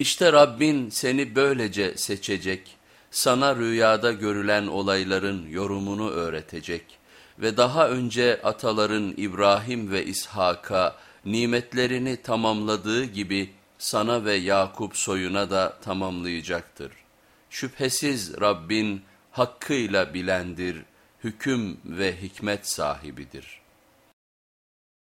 İşte Rabbin seni böylece seçecek, sana rüyada görülen olayların yorumunu öğretecek ve daha önce ataların İbrahim ve İshak'a nimetlerini tamamladığı gibi sana ve Yakup soyuna da tamamlayacaktır. Şüphesiz Rabbin hakkıyla bilendir, hüküm ve hikmet sahibidir.''